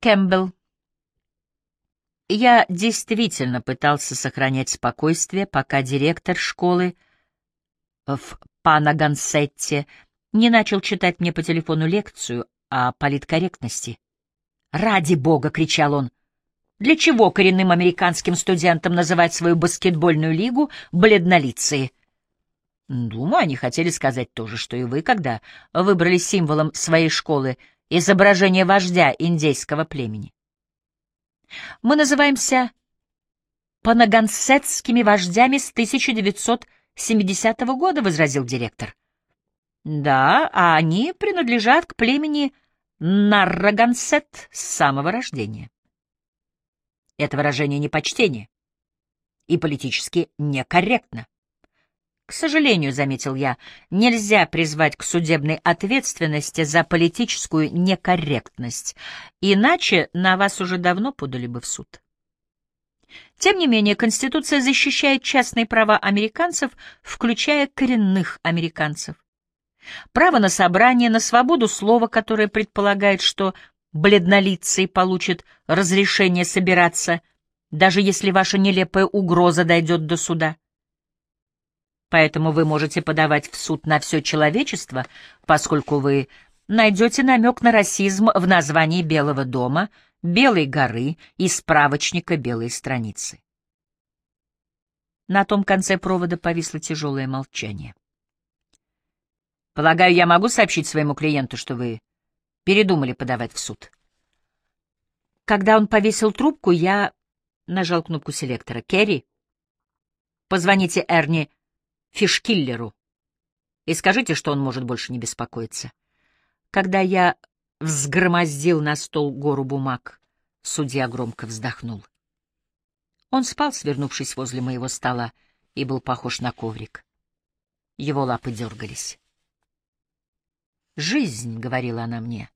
Кэмпбелл. Я действительно пытался сохранять спокойствие, пока директор школы в Панагансетте не начал читать мне по телефону лекцию о политкорректности. «Ради бога!» — кричал он. «Для чего коренным американским студентам называть свою баскетбольную лигу бледнолицые?» Думаю, они хотели сказать то же, что и вы, когда выбрали символом своей школы изображение вождя индейского племени. Мы называемся панагансетскими вождями с 1970 года, — возразил директор. Да, а они принадлежат к племени Наррагансет с самого рождения. Это выражение непочтение и политически некорректно. К сожалению, — заметил я, — нельзя призвать к судебной ответственности за политическую некорректность, иначе на вас уже давно подали бы в суд. Тем не менее, Конституция защищает частные права американцев, включая коренных американцев. Право на собрание, на свободу слова, которое предполагает, что бледнолицый получит разрешение собираться, даже если ваша нелепая угроза дойдет до суда. Поэтому вы можете подавать в суд на все человечество, поскольку вы найдете намек на расизм в названии Белого дома, Белой горы и справочника Белой страницы. На том конце провода повисло тяжелое молчание. Полагаю, я могу сообщить своему клиенту, что вы передумали подавать в суд. Когда он повесил трубку, я нажал кнопку селектора. «Керри, позвоните Эрни Фишкиллеру и скажите, что он может больше не беспокоиться. Когда я взгромоздил на стол гору бумаг, судья громко вздохнул. Он спал, свернувшись возле моего стола, и был похож на коврик. Его лапы дергались. «Жизнь», — говорила она мне,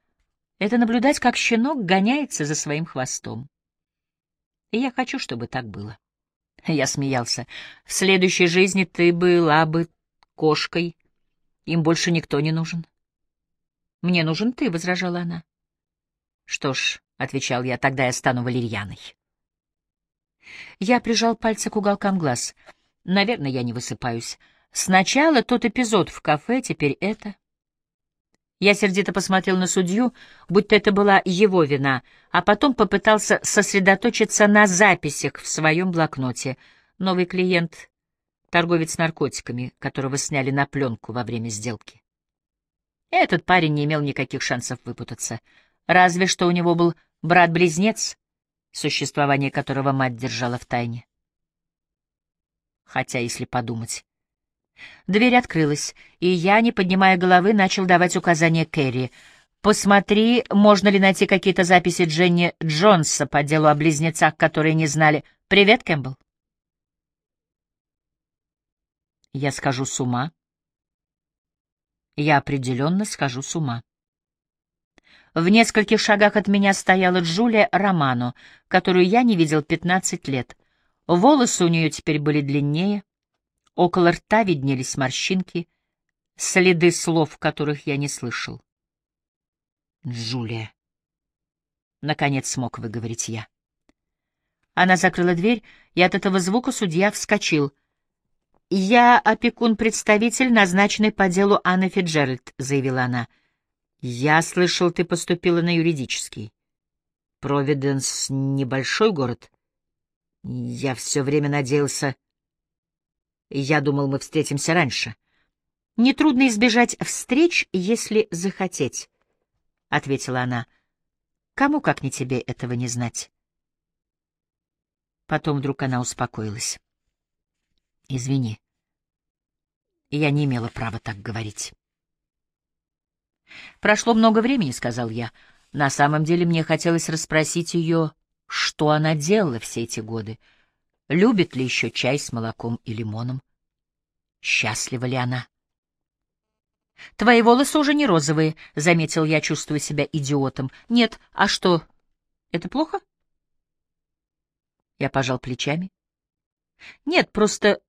— «это наблюдать, как щенок гоняется за своим хвостом. И я хочу, чтобы так было». Я смеялся. В следующей жизни ты была бы кошкой. Им больше никто не нужен. Мне нужен ты, — возражала она. Что ж, — отвечал я, — тогда я стану валерьяной. Я прижал пальцы к уголкам глаз. Наверное, я не высыпаюсь. Сначала тот эпизод в кафе, теперь это. Я сердито посмотрел на судью, будто это была его вина, а потом попытался сосредоточиться на записях в своем блокноте. Новый клиент — торговец наркотиками, которого сняли на пленку во время сделки. Этот парень не имел никаких шансов выпутаться, разве что у него был брат-близнец, существование которого мать держала в тайне. Хотя, если подумать, Дверь открылась, и я, не поднимая головы, начал давать указания Кэрри. «Посмотри, можно ли найти какие-то записи Дженни Джонса по делу о близнецах, которые не знали. Привет, Кэмпбелл». Я схожу с ума. Я определенно схожу с ума. В нескольких шагах от меня стояла Джулия Романо, которую я не видел пятнадцать лет. Волосы у нее теперь были длиннее, Около рта виднелись морщинки, следы слов, которых я не слышал. «Джулия!» Наконец смог выговорить я. Она закрыла дверь, и от этого звука судья вскочил. «Я опекун-представитель, назначенный по делу Анны Фиджеральд», — заявила она. «Я слышал, ты поступила на юридический. Провиденс — небольшой город. Я все время надеялся...» Я думал, мы встретимся раньше. Нетрудно избежать встреч, если захотеть, — ответила она. Кому, как не тебе, этого не знать? Потом вдруг она успокоилась. Извини. Я не имела права так говорить. Прошло много времени, — сказал я. На самом деле мне хотелось расспросить ее, что она делала все эти годы. — Любит ли еще чай с молоком и лимоном? Счастлива ли она? «Твои волосы уже не розовые», — заметил я, чувствуя себя идиотом. «Нет, а что, это плохо?» Я пожал плечами. «Нет, просто...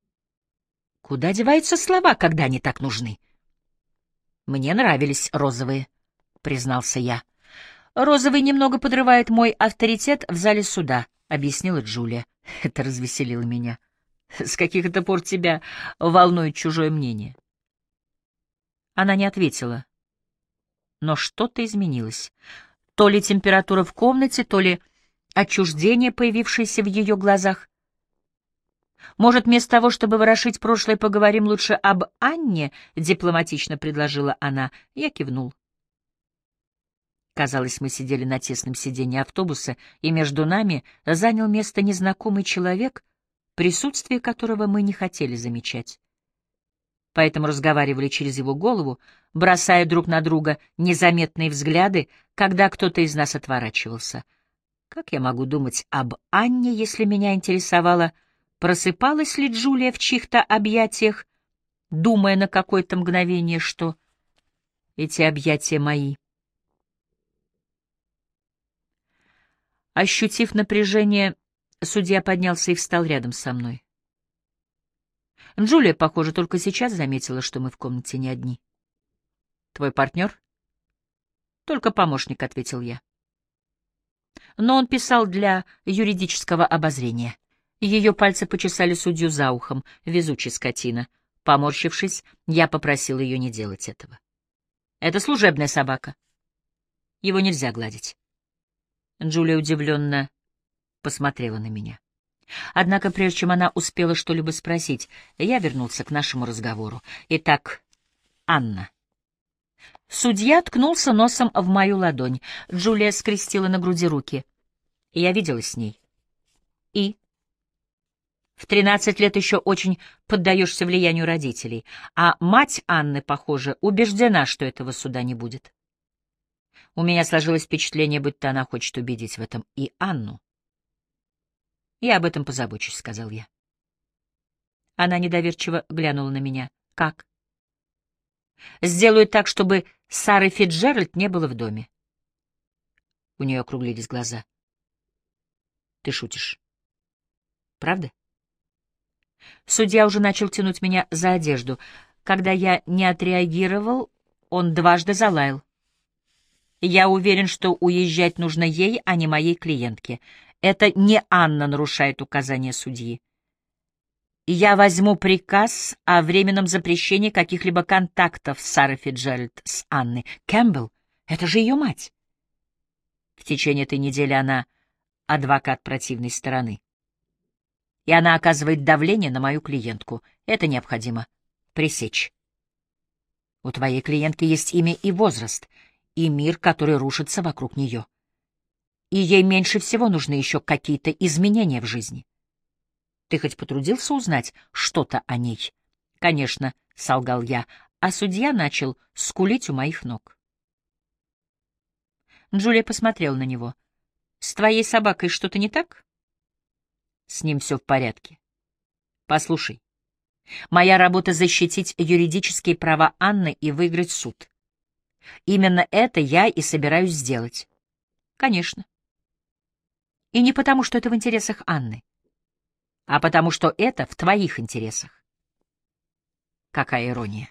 Куда деваются слова, когда они так нужны?» «Мне нравились розовые», — признался я. «Розовый немного подрывает мой авторитет в зале суда», — объяснила Джулия. Это развеселило меня. «С каких это пор тебя волнует чужое мнение?» Она не ответила. Но что-то изменилось. То ли температура в комнате, то ли отчуждение, появившееся в ее глазах. «Может, вместо того, чтобы ворошить прошлое, поговорим лучше об Анне?» — дипломатично предложила она. Я кивнул. Казалось, мы сидели на тесном сиденье автобуса, и между нами занял место незнакомый человек, присутствие которого мы не хотели замечать. Поэтому разговаривали через его голову, бросая друг на друга незаметные взгляды, когда кто-то из нас отворачивался. Как я могу думать об Анне, если меня интересовало, просыпалась ли Джулия в чьих-то объятиях, думая на какое-то мгновение, что эти объятия мои — Ощутив напряжение, судья поднялся и встал рядом со мной. Джулия, похоже, только сейчас заметила, что мы в комнате не одни. «Твой партнер?» «Только помощник», — ответил я. Но он писал для юридического обозрения. Ее пальцы почесали судью за ухом, везучий скотина. Поморщившись, я попросил ее не делать этого. «Это служебная собака. Его нельзя гладить». Джулия удивленно посмотрела на меня. Однако, прежде чем она успела что-либо спросить, я вернулся к нашему разговору. Итак, Анна. Судья ткнулся носом в мою ладонь. Джулия скрестила на груди руки. Я виделась с ней. И? В тринадцать лет еще очень поддаешься влиянию родителей, а мать Анны, похоже, убеждена, что этого суда не будет. У меня сложилось впечатление, будто она хочет убедить в этом и Анну. «Я об этом позабочусь», — сказал я. Она недоверчиво глянула на меня. «Как?» «Сделаю так, чтобы Сары Фитджеральд не было в доме». У нее округлились глаза. «Ты шутишь. Правда?» Судья уже начал тянуть меня за одежду. Когда я не отреагировал, он дважды залаял. Я уверен, что уезжать нужно ей, а не моей клиентке. Это не Анна нарушает указания судьи. Я возьму приказ о временном запрещении каких-либо контактов Сары Фиджеральд с Анной. Кэмпбелл, это же ее мать. В течение этой недели она адвокат противной стороны. И она оказывает давление на мою клиентку. Это необходимо пресечь. У твоей клиентки есть имя и возраст — и мир, который рушится вокруг нее. И ей меньше всего нужны еще какие-то изменения в жизни. Ты хоть потрудился узнать что-то о ней? Конечно, — солгал я, а судья начал скулить у моих ног. Джулия посмотрела на него. «С твоей собакой что-то не так?» «С ним все в порядке. Послушай, моя работа — защитить юридические права Анны и выиграть суд. Именно это я и собираюсь сделать. Конечно. И не потому, что это в интересах Анны, а потому, что это в твоих интересах. Какая ирония.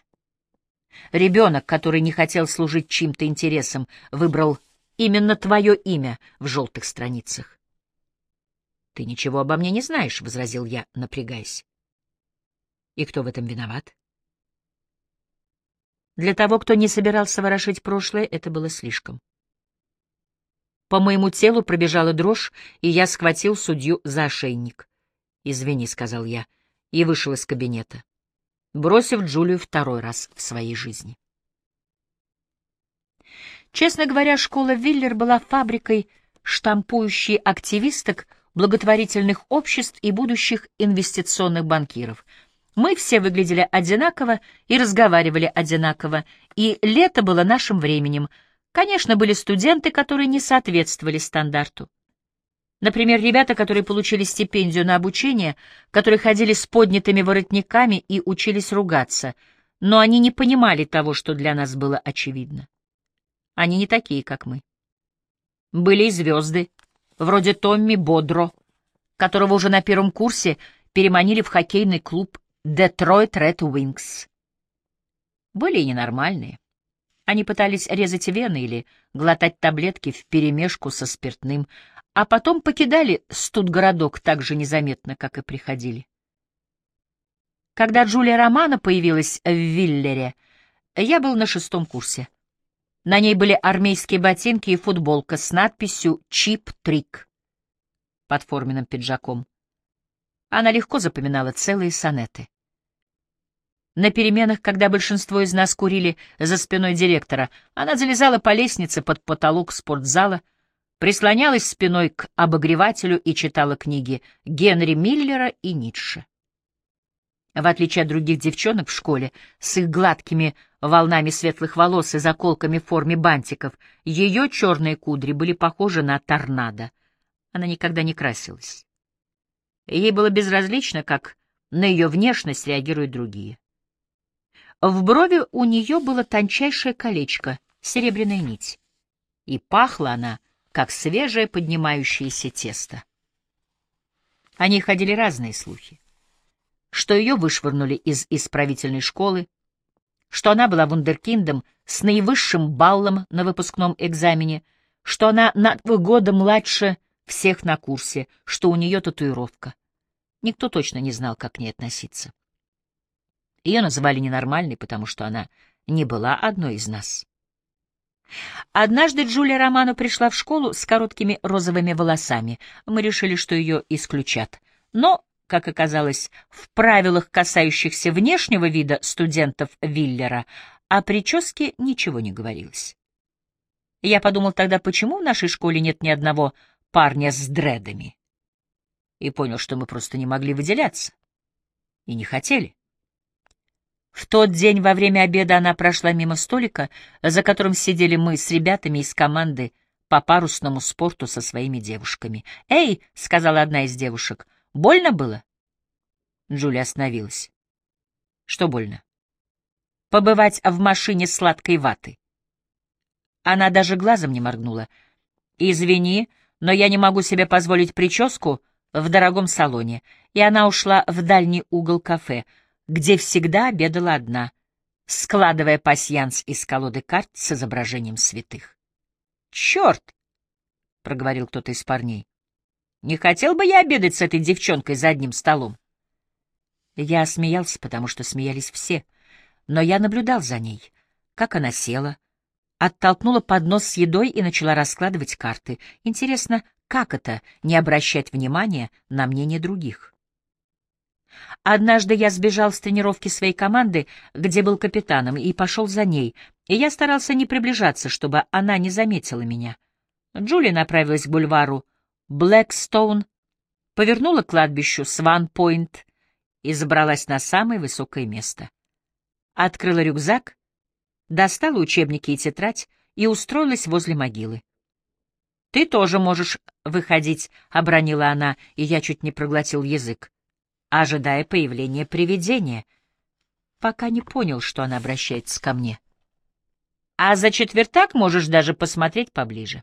Ребенок, который не хотел служить чьим-то интересам, выбрал именно твое имя в желтых страницах. «Ты ничего обо мне не знаешь», — возразил я, напрягаясь. «И кто в этом виноват?» Для того, кто не собирался ворошить прошлое, это было слишком. По моему телу пробежала дрожь, и я схватил судью за ошейник. «Извини», — сказал я, и вышел из кабинета, бросив Джулию второй раз в своей жизни. Честно говоря, школа Виллер была фабрикой, штампующей активисток, благотворительных обществ и будущих инвестиционных банкиров — мы все выглядели одинаково и разговаривали одинаково, и лето было нашим временем. Конечно, были студенты, которые не соответствовали стандарту. Например, ребята, которые получили стипендию на обучение, которые ходили с поднятыми воротниками и учились ругаться, но они не понимали того, что для нас было очевидно. Они не такие, как мы. Были и звезды, вроде Томми Бодро, которого уже на первом курсе переманили в хоккейный клуб Детройт Ред Уинкс. Были ненормальные. Они пытались резать вены или глотать таблетки вперемешку со спиртным, а потом покидали студгородок так же незаметно, как и приходили. Когда Джулия Романа появилась в Виллере, я был на шестом курсе. На ней были армейские ботинки и футболка с надписью «Чип-трик» под форменным пиджаком. Она легко запоминала целые сонеты. На переменах, когда большинство из нас курили за спиной директора, она залезала по лестнице под потолок спортзала, прислонялась спиной к обогревателю и читала книги Генри Миллера и Ницше. В отличие от других девчонок в школе, с их гладкими волнами светлых волос и заколками в форме бантиков, ее черные кудри были похожи на торнадо. Она никогда не красилась. Ей было безразлично, как на ее внешность реагируют другие. В брови у нее было тончайшее колечко, серебряная нить. И пахла она, как свежее поднимающееся тесто. О ней ходили разные слухи. Что ее вышвырнули из исправительной школы, что она была вундеркиндом с наивысшим баллом на выпускном экзамене, что она на два года младше всех на курсе, что у нее татуировка. Никто точно не знал, как к ней относиться. Ее называли ненормальной, потому что она не была одной из нас. Однажды Джулия Романо пришла в школу с короткими розовыми волосами. Мы решили, что ее исключат. Но, как оказалось, в правилах, касающихся внешнего вида студентов Виллера, о прическе ничего не говорилось. Я подумал тогда, почему в нашей школе нет ни одного парня с дредами. И понял, что мы просто не могли выделяться. И не хотели. В тот день во время обеда она прошла мимо столика, за которым сидели мы с ребятами из команды по парусному спорту со своими девушками. «Эй!» — сказала одна из девушек. «Больно было?» Джулия остановилась. «Что больно?» «Побывать в машине сладкой ваты». Она даже глазом не моргнула. «Извини, но я не могу себе позволить прическу в дорогом салоне». И она ушла в дальний угол кафе — где всегда обедала одна, складывая пасьянс из колоды карт с изображением святых. «Черт!» — проговорил кто-то из парней. «Не хотел бы я обедать с этой девчонкой за одним столом?» Я смеялся, потому что смеялись все, но я наблюдал за ней, как она села, оттолкнула поднос с едой и начала раскладывать карты. Интересно, как это — не обращать внимания на мнение других? Однажды я сбежал с тренировки своей команды, где был капитаном, и пошел за ней, и я старался не приближаться, чтобы она не заметила меня. Джули направилась к бульвару Блэкстоун, повернула к кладбищу Сван-Пойнт и забралась на самое высокое место. Открыла рюкзак, достала учебники и тетрадь и устроилась возле могилы. «Ты тоже можешь выходить», — обронила она, и я чуть не проглотил язык ожидая появления привидения, пока не понял, что она обращается ко мне. А за четвертак можешь даже посмотреть поближе.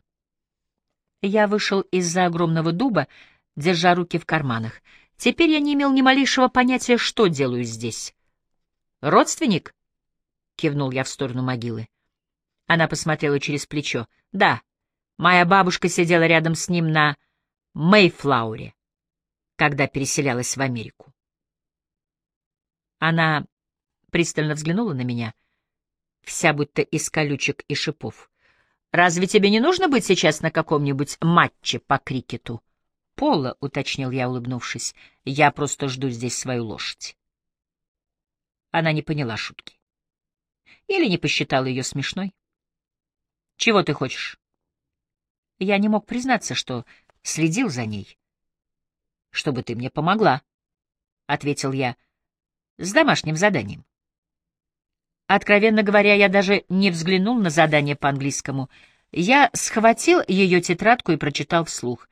Я вышел из-за огромного дуба, держа руки в карманах. Теперь я не имел ни малейшего понятия, что делаю здесь. «Родственник?» — кивнул я в сторону могилы. Она посмотрела через плечо. «Да, моя бабушка сидела рядом с ним на Мейфлауре когда переселялась в Америку. Она пристально взглянула на меня, вся будто из колючек и шипов. «Разве тебе не нужно быть сейчас на каком-нибудь матче по крикету?» «Пола», — уточнил я, улыбнувшись, — «я просто жду здесь свою лошадь». Она не поняла шутки. Или не посчитала ее смешной. «Чего ты хочешь?» Я не мог признаться, что следил за ней чтобы ты мне помогла, — ответил я, — с домашним заданием. Откровенно говоря, я даже не взглянул на задание по-английскому. Я схватил ее тетрадку и прочитал вслух.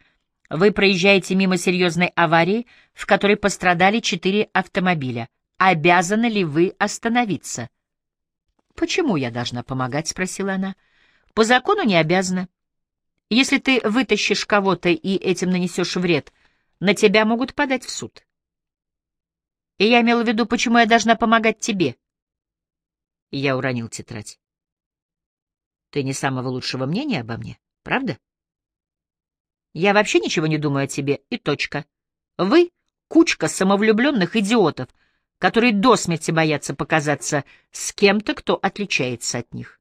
Вы проезжаете мимо серьезной аварии, в которой пострадали четыре автомобиля. Обязаны ли вы остановиться? — Почему я должна помогать? — спросила она. — По закону не обязана. Если ты вытащишь кого-то и этим нанесешь вред, на тебя могут подать в суд. И я имела в виду, почему я должна помогать тебе. Я уронил тетрадь. Ты не самого лучшего мнения обо мне, правда? Я вообще ничего не думаю о тебе, и точка. Вы — кучка самовлюбленных идиотов, которые до смерти боятся показаться с кем-то, кто отличается от них.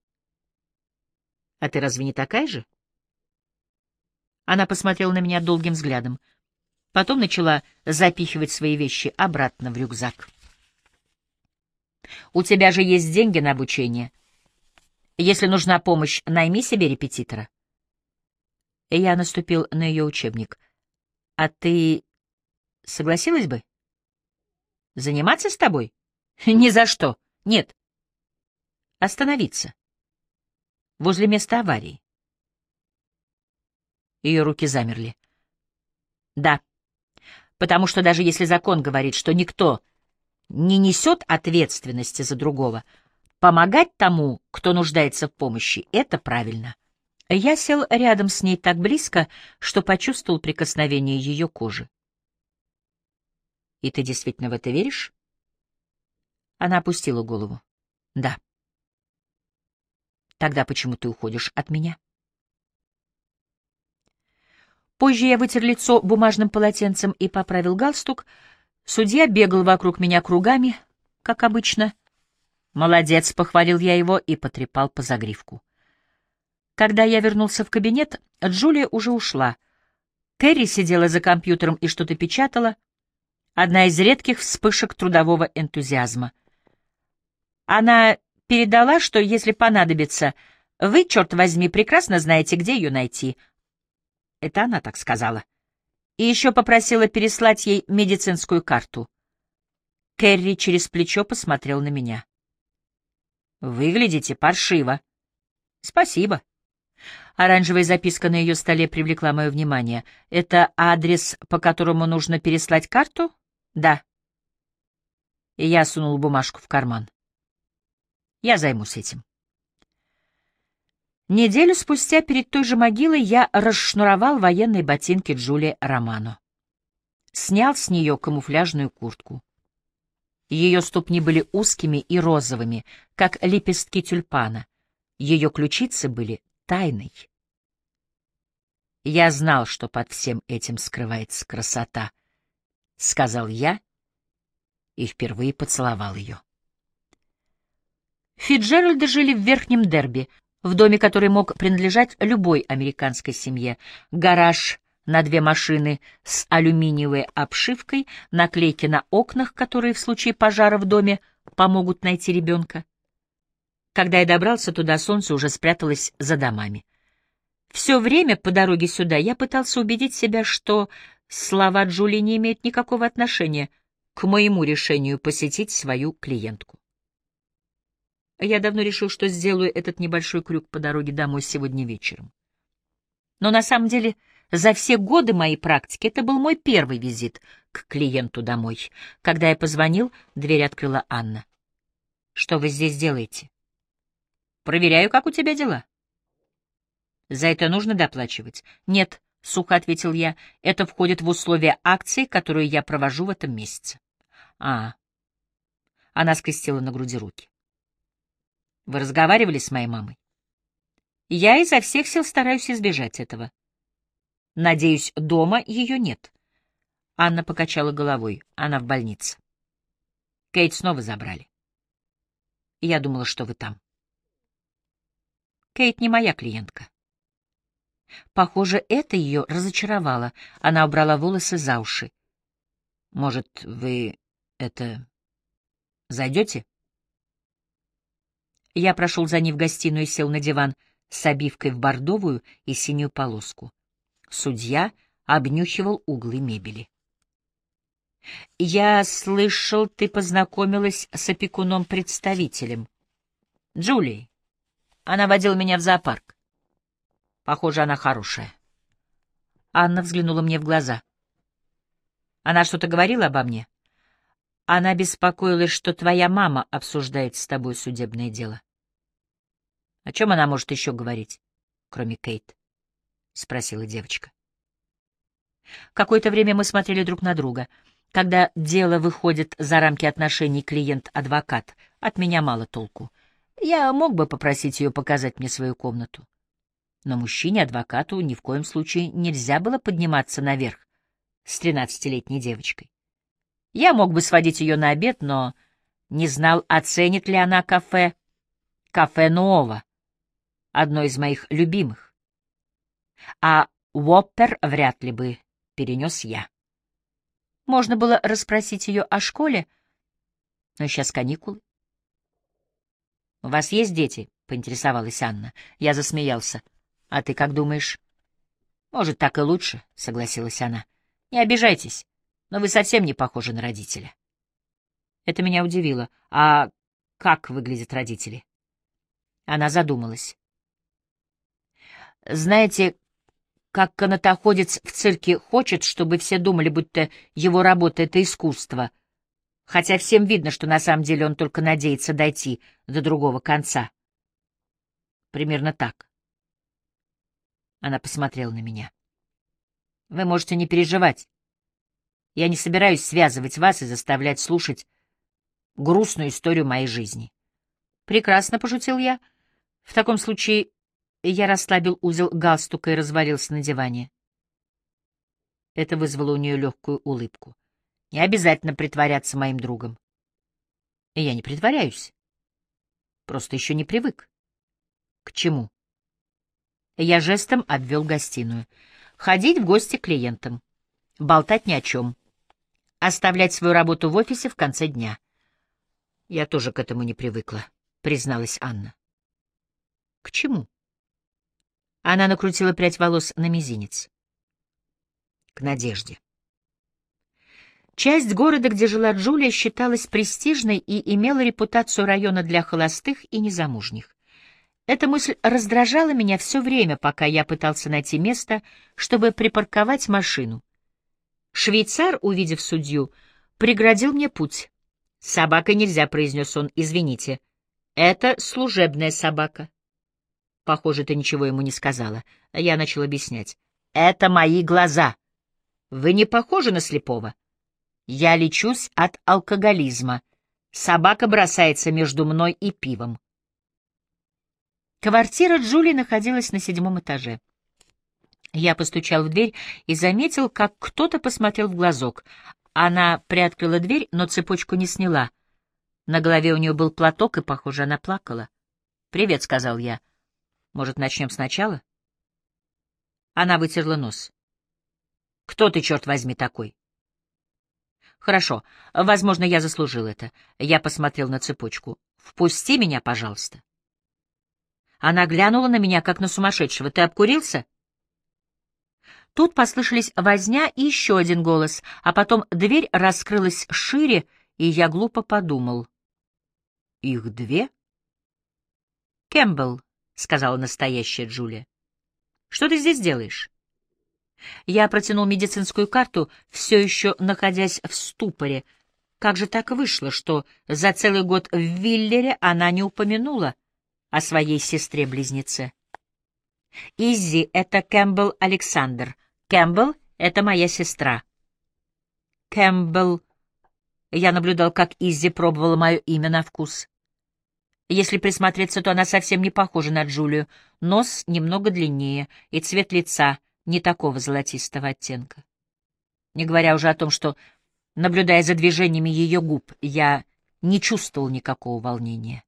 А ты разве не такая же? Она посмотрела на меня долгим взглядом. Потом начала запихивать свои вещи обратно в рюкзак. «У тебя же есть деньги на обучение. Если нужна помощь, найми себе репетитора». Я наступил на ее учебник. «А ты согласилась бы?» «Заниматься с тобой?» «Ни за что. Нет. Остановиться. Возле места аварии». Ее руки замерли. «Да» потому что даже если закон говорит, что никто не несет ответственности за другого, помогать тому, кто нуждается в помощи, это правильно. Я сел рядом с ней так близко, что почувствовал прикосновение ее кожи. «И ты действительно в это веришь?» Она опустила голову. «Да». «Тогда почему ты уходишь от меня?» Позже я вытер лицо бумажным полотенцем и поправил галстук. Судья бегал вокруг меня кругами, как обычно. «Молодец», — похвалил я его и потрепал по загривку. Когда я вернулся в кабинет, Джулия уже ушла. Кэрри сидела за компьютером и что-то печатала. Одна из редких вспышек трудового энтузиазма. Она передала, что если понадобится, вы, черт возьми, прекрасно знаете, где ее найти — это она так сказала. И еще попросила переслать ей медицинскую карту. Кэрри через плечо посмотрел на меня. «Выглядите паршиво». «Спасибо». Оранжевая записка на ее столе привлекла мое внимание. «Это адрес, по которому нужно переслать карту?» «Да». И я сунул бумажку в карман. «Я займусь этим». Неделю спустя перед той же могилой я расшнуровал военные ботинки Джулии Романо. Снял с нее камуфляжную куртку. Ее ступни были узкими и розовыми, как лепестки тюльпана. Ее ключицы были тайной. «Я знал, что под всем этим скрывается красота», — сказал я и впервые поцеловал ее. Фиджеральды жили в Верхнем Дерби — в доме, который мог принадлежать любой американской семье. Гараж на две машины с алюминиевой обшивкой, наклейки на окнах, которые в случае пожара в доме помогут найти ребенка. Когда я добрался туда, солнце уже спряталось за домами. Все время по дороге сюда я пытался убедить себя, что слова Джули не имеют никакого отношения к моему решению посетить свою клиентку. Я давно решил, что сделаю этот небольшой крюк по дороге домой сегодня вечером. Но на самом деле за все годы моей практики это был мой первый визит к клиенту домой. Когда я позвонил, дверь открыла Анна. «Что вы здесь делаете?» «Проверяю, как у тебя дела». «За это нужно доплачивать?» «Нет», — сухо ответил я, — «это входит в условия акции, которую я провожу в этом месяце». «А...» Она скрестила на груди руки. Вы разговаривали с моей мамой? Я изо всех сил стараюсь избежать этого. Надеюсь, дома ее нет. Анна покачала головой. Она в больнице. Кейт снова забрали. Я думала, что вы там. Кейт не моя клиентка. Похоже, это ее разочаровало. Она убрала волосы за уши. Может, вы это... зайдете? Я прошел за ней в гостиную и сел на диван с обивкой в бордовую и синюю полоску. Судья обнюхивал углы мебели. «Я слышал, ты познакомилась с опекуном-представителем. Джулией. Она водила меня в зоопарк. Похоже, она хорошая». Анна взглянула мне в глаза. «Она что-то говорила обо мне?» Она беспокоилась, что твоя мама обсуждает с тобой судебное дело. — О чем она может еще говорить, кроме Кейт? — спросила девочка. Какое-то время мы смотрели друг на друга. Когда дело выходит за рамки отношений клиент-адвокат, от меня мало толку. Я мог бы попросить ее показать мне свою комнату. Но мужчине-адвокату ни в коем случае нельзя было подниматься наверх с тринадцатилетней девочкой. Я мог бы сводить ее на обед, но не знал, оценит ли она кафе «Кафе Нуова», одно из моих любимых. А Уоппер вряд ли бы перенес я. Можно было расспросить ее о школе, но сейчас каникулы. — У вас есть дети? — поинтересовалась Анна. Я засмеялся. — А ты как думаешь? — Может, так и лучше, — согласилась она. — Не обижайтесь, но вы совсем не похожи на родителя. Это меня удивило. А как выглядят родители? Она задумалась. Знаете, как канатоходец в цирке хочет, чтобы все думали, будто его работа — это искусство, хотя всем видно, что на самом деле он только надеется дойти до другого конца. Примерно так. Она посмотрела на меня. Вы можете не переживать. Я не собираюсь связывать вас и заставлять слушать грустную историю моей жизни. Прекрасно, — пошутил я. В таком случае я расслабил узел галстука и развалился на диване. Это вызвало у нее легкую улыбку. Не обязательно притворяться моим другом. И я не притворяюсь. Просто еще не привык. К чему? Я жестом обвел гостиную. Ходить в гости клиентам. Болтать ни о чем. Оставлять свою работу в офисе в конце дня. Я тоже к этому не привыкла, призналась Анна. К чему? Она накрутила прядь волос на мизинец. К надежде. Часть города, где жила Джулия, считалась престижной и имела репутацию района для холостых и незамужних. Эта мысль раздражала меня все время, пока я пытался найти место, чтобы припарковать машину. Швейцар, увидев судью, преградил мне путь. «Собакой нельзя», — произнес он, — «извините. Это служебная собака». Похоже, ты ничего ему не сказала. Я начал объяснять. «Это мои глаза. Вы не похожи на слепого. Я лечусь от алкоголизма. Собака бросается между мной и пивом». Квартира Джули находилась на седьмом этаже. Я постучал в дверь и заметил, как кто-то посмотрел в глазок. Она приоткрыла дверь, но цепочку не сняла. На голове у нее был платок, и, похоже, она плакала. «Привет», — сказал я. Может, начнем сначала? Она вытерла нос. Кто ты, черт возьми, такой? Хорошо, возможно, я заслужил это. Я посмотрел на цепочку. Впусти меня, пожалуйста. Она глянула на меня, как на сумасшедшего. Ты обкурился? Тут послышались возня и еще один голос, а потом дверь раскрылась шире, и я глупо подумал. Их две? Кэмпбелл — сказала настоящая Джулия. «Что ты здесь делаешь?» Я протянул медицинскую карту, все еще находясь в ступоре. Как же так вышло, что за целый год в Виллере она не упомянула о своей сестре-близнеце? Иззи — это Кэмпбелл Александр. Кэмпбелл — это моя сестра. Кэмпбелл... Я наблюдал, как Иззи пробовала мое имя на вкус. Если присмотреться, то она совсем не похожа на Джулию. Нос немного длиннее, и цвет лица не такого золотистого оттенка. Не говоря уже о том, что, наблюдая за движениями ее губ, я не чувствовал никакого волнения.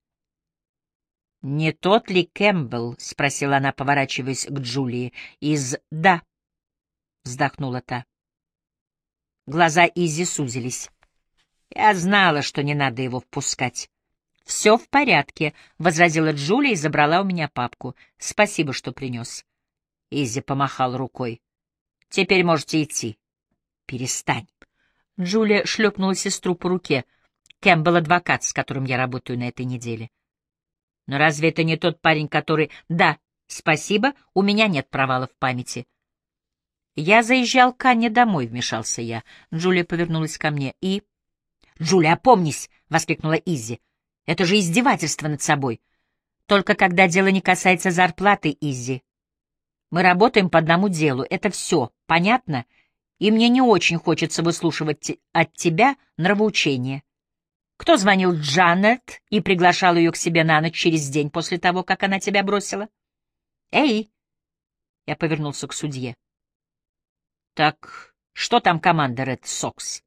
«Не тот ли Кэмпбелл?» — спросила она, поворачиваясь к Джулии. «Из «да», — вздохнула та. Глаза Изи сузились. Я знала, что не надо его впускать. «Все в порядке», — возразила Джулия и забрала у меня папку. «Спасибо, что принес». Изи помахал рукой. «Теперь можете идти». «Перестань». Джулия шлепнула сестру по руке. Кэмпбелл — адвокат, с которым я работаю на этой неделе. «Но разве это не тот парень, который...» «Да, спасибо, у меня нет провала в памяти». «Я заезжал к Анне домой», — вмешался я. Джулия повернулась ко мне и... «Джулия, опомнись!» — воскликнула Изи. Это же издевательство над собой. Только когда дело не касается зарплаты, Изи. Мы работаем по одному делу, это все, понятно? И мне не очень хочется выслушивать от тебя нравоучения. Кто звонил Джанет и приглашал ее к себе на ночь через день после того, как она тебя бросила? Эй! Я повернулся к судье. Так что там команда Ред Сокс?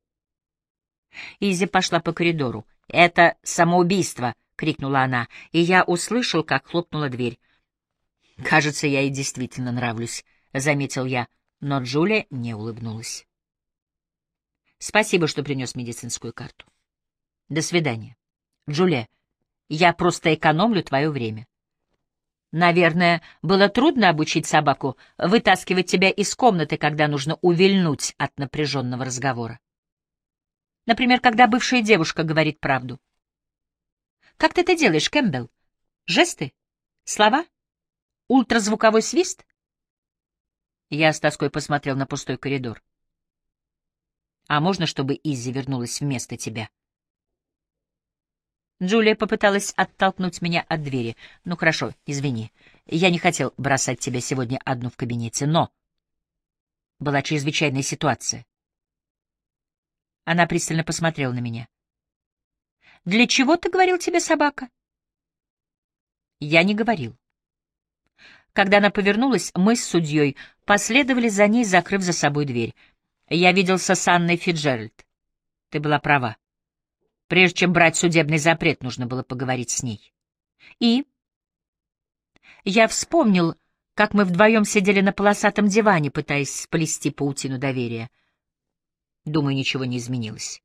Изи пошла по коридору. «Это самоубийство!» — крикнула она, и я услышал, как хлопнула дверь. «Кажется, я ей действительно нравлюсь», — заметил я, но Джулия не улыбнулась. «Спасибо, что принес медицинскую карту. До свидания. Джулия, я просто экономлю твое время. Наверное, было трудно обучить собаку вытаскивать тебя из комнаты, когда нужно увильнуть от напряженного разговора. Например, когда бывшая девушка говорит правду. Как ты это делаешь, Кэмпбелл? Жесты? Слова? Ультразвуковой свист? Я с тоской посмотрел на пустой коридор. А можно, чтобы Изи вернулась вместо тебя? Джулия попыталась оттолкнуть меня от двери. Ну хорошо, извини. Я не хотел бросать тебя сегодня одну в кабинете, но... Была чрезвычайная ситуация. Она пристально посмотрела на меня. «Для чего ты говорил тебе собака?» Я не говорил. Когда она повернулась, мы с судьей последовали за ней, закрыв за собой дверь. Я виделся с Анной Фиджеральд. Ты была права. Прежде чем брать судебный запрет, нужно было поговорить с ней. И? Я вспомнил, как мы вдвоем сидели на полосатом диване, пытаясь сплести паутину доверия. Думаю, ничего не изменилось.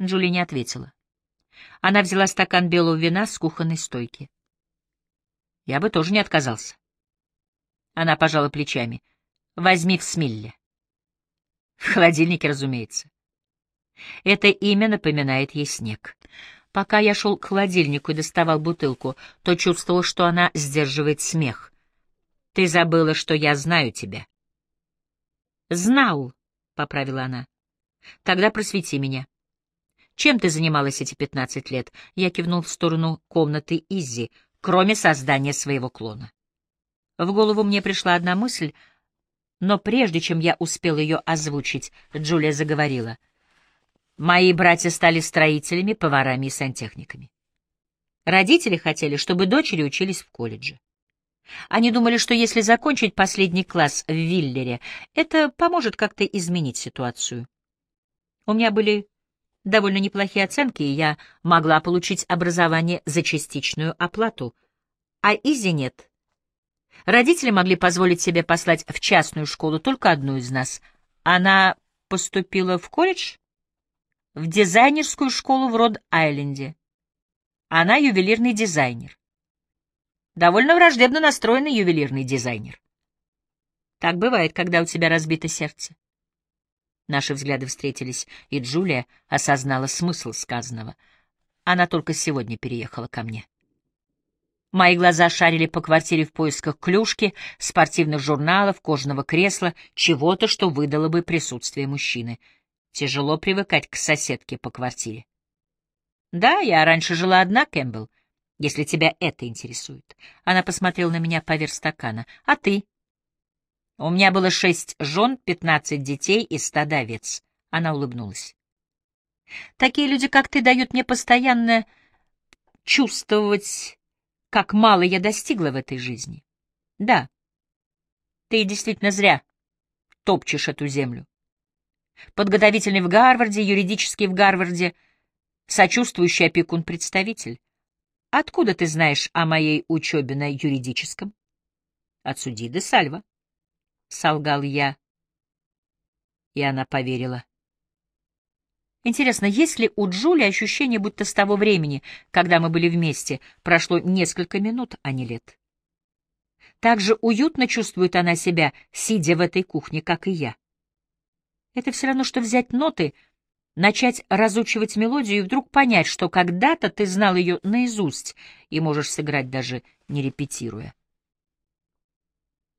Джули не ответила. Она взяла стакан белого вина с кухонной стойки. Я бы тоже не отказался. Она пожала плечами. Возьми в Смилле. В холодильнике, разумеется. Это имя напоминает ей снег. Пока я шел к холодильнику и доставал бутылку, то чувствовал, что она сдерживает смех. Ты забыла, что я знаю тебя. Знал, поправила она. Тогда просвети меня. Чем ты занималась эти пятнадцать лет? Я кивнул в сторону комнаты Изи, кроме создания своего клона. В голову мне пришла одна мысль, но прежде чем я успел ее озвучить, Джулия заговорила. Мои братья стали строителями, поварами и сантехниками. Родители хотели, чтобы дочери учились в колледже. Они думали, что если закончить последний класс в Виллере, это поможет как-то изменить ситуацию. У меня были довольно неплохие оценки, и я могла получить образование за частичную оплату. А Изи нет. Родители могли позволить себе послать в частную школу только одну из нас. Она поступила в колледж? В дизайнерскую школу в Род-Айленде. Она ювелирный дизайнер довольно враждебно настроенный ювелирный дизайнер. Так бывает, когда у тебя разбито сердце. Наши взгляды встретились, и Джулия осознала смысл сказанного. Она только сегодня переехала ко мне. Мои глаза шарили по квартире в поисках клюшки, спортивных журналов, кожаного кресла, чего-то, что выдало бы присутствие мужчины. Тяжело привыкать к соседке по квартире. Да, я раньше жила одна, Кэмпбелл, если тебя это интересует. Она посмотрела на меня поверх стакана. А ты? У меня было шесть жен, пятнадцать детей и стадо овец. Она улыбнулась. Такие люди, как ты, дают мне постоянно чувствовать, как мало я достигла в этой жизни. Да, ты действительно зря топчешь эту землю. Подготовительный в Гарварде, юридический в Гарварде, сочувствующий опекун-представитель. Откуда ты знаешь о моей учебе на юридическом? От судьи де Сальва. Солгал я. И она поверила. Интересно, есть ли у Джули ощущение, будто с того времени, когда мы были вместе, прошло несколько минут, а не лет? Так же уютно чувствует она себя, сидя в этой кухне, как и я. Это все равно, что взять ноты — начать разучивать мелодию и вдруг понять, что когда-то ты знал ее наизусть и можешь сыграть даже не репетируя.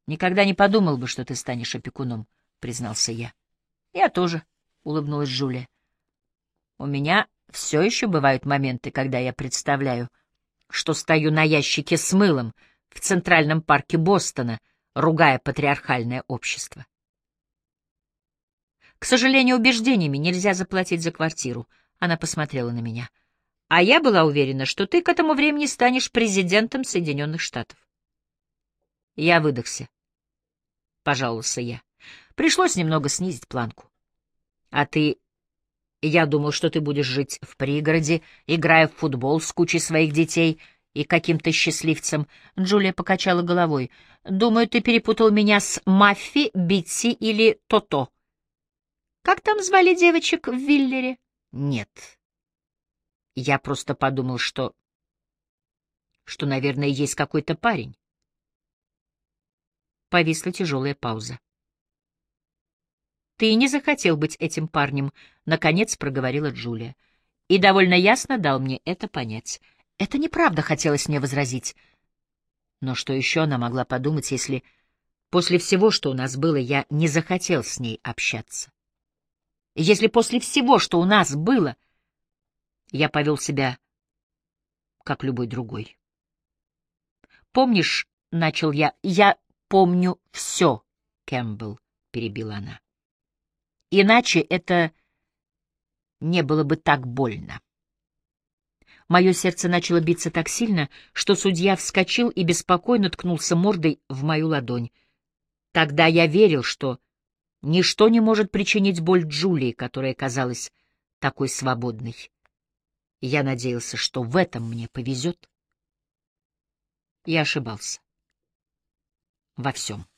«Никогда не подумал бы, что ты станешь опекуном», — признался я. «Я тоже», — улыбнулась Джулия. «У меня все еще бывают моменты, когда я представляю, что стою на ящике с мылом в Центральном парке Бостона, ругая патриархальное общество. К сожалению, убеждениями нельзя заплатить за квартиру. Она посмотрела на меня. А я была уверена, что ты к этому времени станешь президентом Соединенных Штатов. Я выдохся. Пожаловался я. Пришлось немного снизить планку. А ты... Я думал, что ты будешь жить в пригороде, играя в футбол с кучей своих детей и каким-то счастливцем. Джулия покачала головой. Думаю, ты перепутал меня с Маффи, Битси или Тото. Как там звали девочек в Виллере? Нет. Я просто подумал, что... что, наверное, есть какой-то парень. Повисла тяжелая пауза. «Ты не захотел быть этим парнем», — наконец проговорила Джулия. И довольно ясно дал мне это понять. Это неправда, хотелось мне возразить. Но что еще она могла подумать, если после всего, что у нас было, я не захотел с ней общаться? Если после всего, что у нас было, я повел себя как любой другой. «Помнишь, — начал я, — я помню все, Кэмпбелл, — перебила она. Иначе это не было бы так больно. Мое сердце начало биться так сильно, что судья вскочил и беспокойно ткнулся мордой в мою ладонь. Тогда я верил, что ничто не может причинить боль Джулии, которая казалась такой свободной. Я надеялся, что в этом мне повезет. Я ошибался во всем.